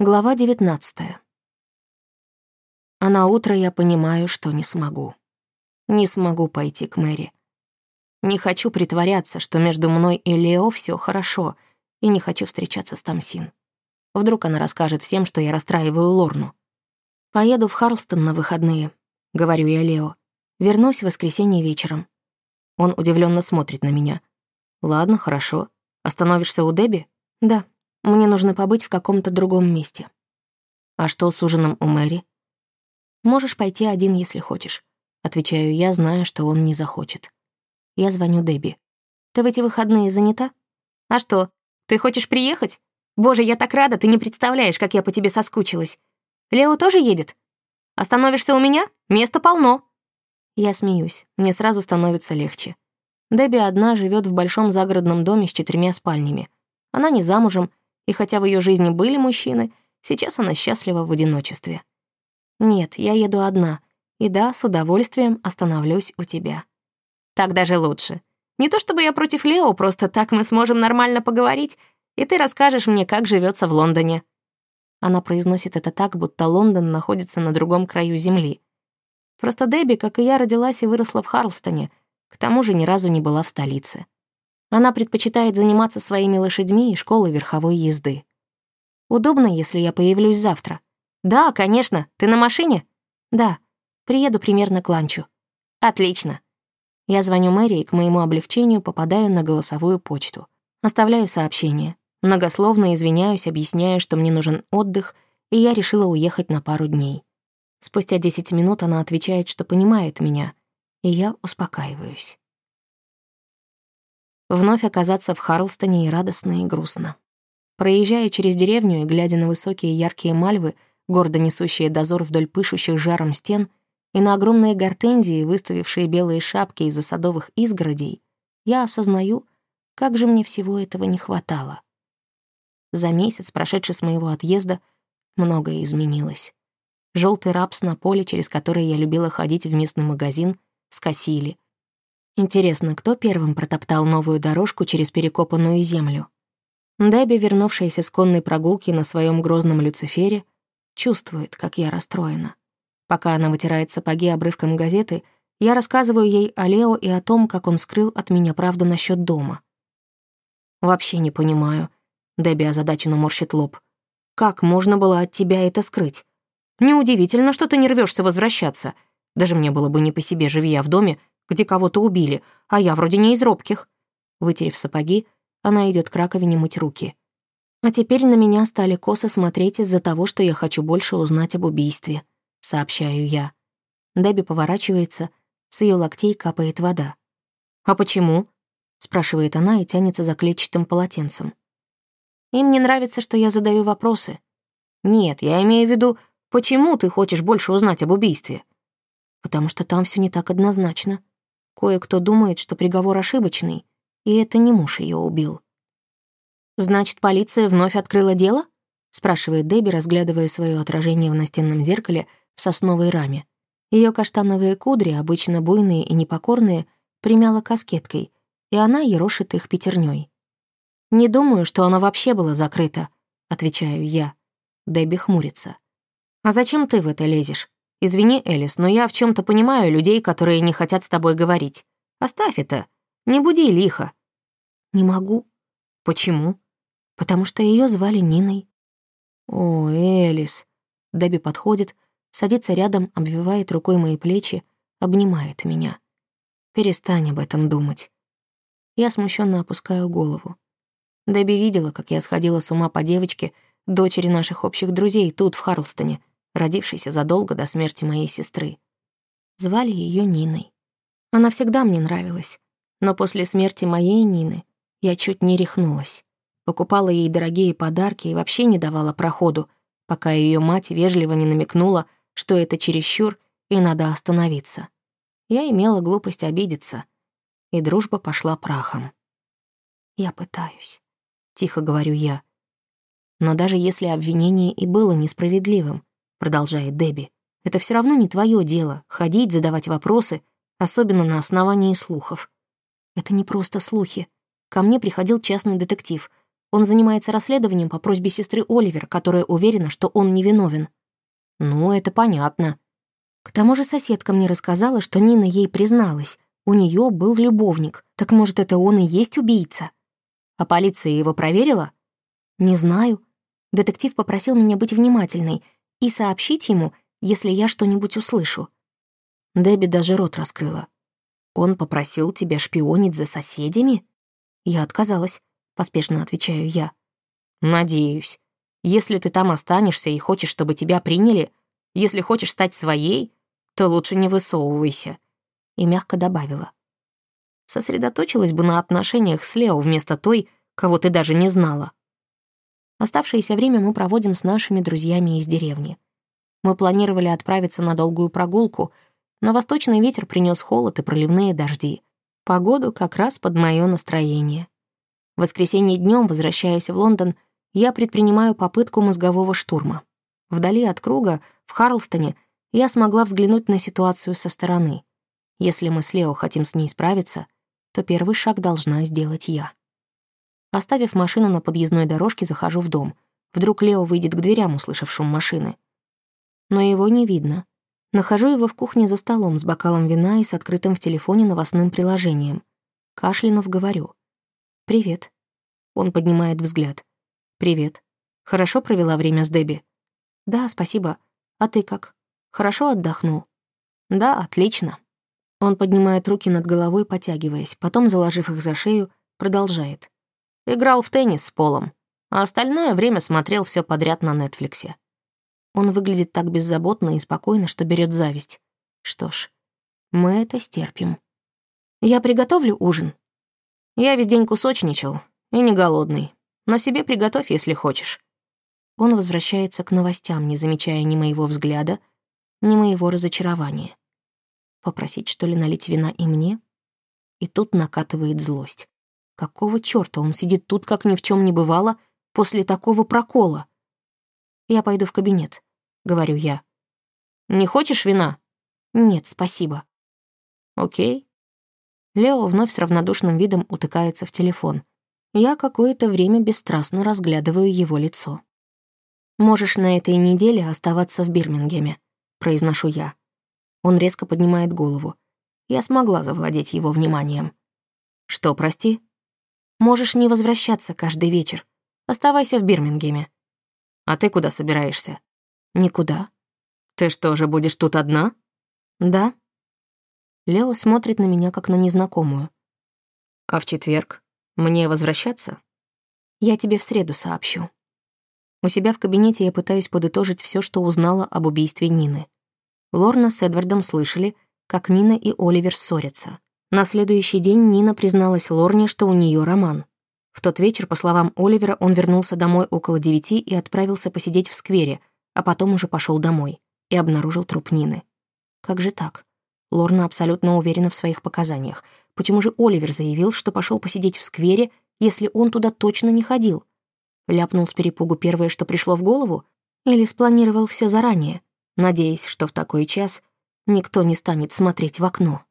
Глава 19. А на утро я понимаю, что не смогу. Не смогу пойти к Мэри. Не хочу притворяться, что между мной и Лео все хорошо, и не хочу встречаться с Тамсин. Вдруг она расскажет всем, что я расстраиваю Лорну. Поеду в Харлстон на выходные, говорю я Лео. Вернусь в воскресенье вечером. Он удивленно смотрит на меня. Ладно, хорошо. Остановишься у Дебби? Да. Мне нужно побыть в каком-то другом месте. А что с ужином у Мэри? Можешь пойти один, если хочешь. Отвечаю я, зная, что он не захочет. Я звоню Дебби. Ты в эти выходные занята? А что, ты хочешь приехать? Боже, я так рада, ты не представляешь, как я по тебе соскучилась. Лео тоже едет? Остановишься у меня? Места полно. Я смеюсь, мне сразу становится легче. Дебби одна живет в большом загородном доме с четырьмя спальнями. Она не замужем, и хотя в ее жизни были мужчины, сейчас она счастлива в одиночестве. Нет, я еду одна. И да, с удовольствием остановлюсь у тебя. Так даже лучше. Не то чтобы я против Лео, просто так мы сможем нормально поговорить, и ты расскажешь мне, как живется в Лондоне. Она произносит это так, будто Лондон находится на другом краю земли. Просто Дебби, как и я, родилась и выросла в Харлстоне, к тому же ни разу не была в столице. Она предпочитает заниматься своими лошадьми и школой верховой езды. Удобно, если я появлюсь завтра. Да, конечно. Ты на машине? Да. Приеду примерно к ланчу. Отлично. Я звоню Мэри и к моему облегчению попадаю на голосовую почту. Оставляю сообщение. Многословно извиняюсь, объясняю, что мне нужен отдых, и я решила уехать на пару дней. Спустя 10 минут она отвечает, что понимает меня, и я успокаиваюсь. Вновь оказаться в Харлстоне и радостно, и грустно. Проезжая через деревню и глядя на высокие яркие мальвы, гордо несущие дозор вдоль пышущих жаром стен, и на огромные гортензии, выставившие белые шапки из-за садовых изгородей, я осознаю, как же мне всего этого не хватало. За месяц, прошедший с моего отъезда, многое изменилось. Желтый рапс на поле, через который я любила ходить в местный магазин, скосили, Интересно, кто первым протоптал новую дорожку через перекопанную землю? Дебби, вернувшаяся с конной прогулки на своем грозном Люцифере, чувствует, как я расстроена. Пока она вытирает сапоги обрывком газеты, я рассказываю ей о Лео и о том, как он скрыл от меня правду насчет дома. «Вообще не понимаю», — Дебби озадаченно морщит лоб. «Как можно было от тебя это скрыть? Неудивительно, что ты не рвешься возвращаться. Даже мне было бы не по себе, живи я в доме, где кого-то убили, а я вроде не из робких». Вытерев сапоги, она идет к раковине мыть руки. А теперь на меня стали косо смотреть из-за того, что я хочу больше узнать об убийстве, сообщаю я. Дебби поворачивается, с ее локтей капает вода. «А почему?» — спрашивает она и тянется за клетчатым полотенцем. «Им не нравится, что я задаю вопросы». «Нет, я имею в виду, почему ты хочешь больше узнать об убийстве?» «Потому что там все не так однозначно. Кое-кто думает, что приговор ошибочный, и это не муж ее убил. «Значит, полиция вновь открыла дело?» — спрашивает Дебби, разглядывая свое отражение в настенном зеркале в сосновой раме. Ее каштановые кудри, обычно буйные и непокорные, примяла каскеткой, и она ерошит их пятерней. «Не думаю, что оно вообще было закрыто», — отвечаю я. Дебби хмурится. «А зачем ты в это лезешь? Извини, Элис, но я в чем то понимаю людей, которые не хотят с тобой говорить. Оставь это. Не буди лихо». «Не могу». «Почему?» «Потому что ее звали Ниной». «О, Элис». Дебби подходит, садится рядом, обвивает рукой мои плечи, обнимает меня. «Перестань об этом думать». Я смущенно опускаю голову. Дебби видела, как я сходила с ума по девочке, дочери наших общих друзей, тут, в Харлстоне, родившейся задолго до смерти моей сестры. Звали ее Ниной. Она всегда мне нравилась, но после смерти моей Нины я чуть не рехнулась. Покупала ей дорогие подарки и вообще не давала проходу, пока ее мать вежливо не намекнула, что это чересчур и надо остановиться. Я имела глупость обидеться, и дружба пошла прахом. «Я пытаюсь», — тихо говорю я. Но даже если обвинение и было несправедливым, продолжает Дебби. «Это все равно не твое дело — ходить, задавать вопросы, особенно на основании слухов. Это не просто слухи. Ко мне приходил частный детектив. Он занимается расследованием по просьбе сестры Оливер, которая уверена, что он невиновен. Ну, это понятно. К тому же соседка мне рассказала, что Нина ей призналась. У нее был любовник. Так может, это он и есть убийца? А полиция его проверила? Не знаю. Детектив попросил меня быть внимательной и сообщить ему, если я что-нибудь услышу. Дебби даже рот раскрыла. Он попросил тебя шпионить за соседями? Я отказалась. — поспешно отвечаю я. «Надеюсь. Если ты там останешься и хочешь, чтобы тебя приняли, если хочешь стать своей, то лучше не высовывайся». И мягко добавила. Сосредоточилась бы на отношениях с Лео вместо той, кого ты даже не знала. Оставшееся время мы проводим с нашими друзьями из деревни. Мы планировали отправиться на долгую прогулку, но восточный ветер принес холод и проливные дожди. Погоду как раз под мое настроение. В воскресенье днем, возвращаясь в Лондон, я предпринимаю попытку мозгового штурма. Вдали от круга, в Харлстоне, я смогла взглянуть на ситуацию со стороны. Если мы с Лео хотим с ней справиться, то первый шаг должна сделать я. Оставив машину на подъездной дорожке, захожу в дом. Вдруг Лео выйдет к дверям, услышав шум машины. Но его не видно. Нахожу его в кухне за столом с бокалом вина и с открытым в телефоне новостным приложением. Кашлянув говорю. «Привет». Он поднимает взгляд. «Привет. Хорошо провела время с Дебби?» «Да, спасибо. А ты как? Хорошо отдохнул?» «Да, отлично». Он поднимает руки над головой, потягиваясь, потом, заложив их за шею, продолжает. «Играл в теннис с Полом, а остальное время смотрел все подряд на Нетфликсе». Он выглядит так беззаботно и спокойно, что берет зависть. Что ж, мы это стерпим. «Я приготовлю ужин?» Я весь день кусочничал и не голодный, но себе приготовь, если хочешь». Он возвращается к новостям, не замечая ни моего взгляда, ни моего разочарования. Попросить, что ли, налить вина и мне? И тут накатывает злость. Какого чёрта он сидит тут, как ни в чем не бывало, после такого прокола? «Я пойду в кабинет», — говорю я. «Не хочешь вина?» «Нет, спасибо». «Окей», Лео вновь с равнодушным видом утыкается в телефон. Я какое-то время бесстрастно разглядываю его лицо. «Можешь на этой неделе оставаться в Бирмингеме», — произношу я. Он резко поднимает голову. Я смогла завладеть его вниманием. «Что, прости?» «Можешь не возвращаться каждый вечер. Оставайся в Бирмингеме». «А ты куда собираешься?» «Никуда». «Ты что же, будешь тут одна?» «Да», Лео смотрит на меня, как на незнакомую. «А в четверг? Мне возвращаться?» «Я тебе в среду сообщу». У себя в кабинете я пытаюсь подытожить все, что узнала об убийстве Нины. Лорна с Эдвардом слышали, как Нина и Оливер ссорятся. На следующий день Нина призналась Лорне, что у нее роман. В тот вечер, по словам Оливера, он вернулся домой около девяти и отправился посидеть в сквере, а потом уже пошел домой и обнаружил труп Нины. Как же так? Лорна абсолютно уверена в своих показаниях. Почему же Оливер заявил, что пошел посидеть в сквере, если он туда точно не ходил? Ляпнул с перепугу первое, что пришло в голову? Или спланировал все заранее, надеясь, что в такой час никто не станет смотреть в окно?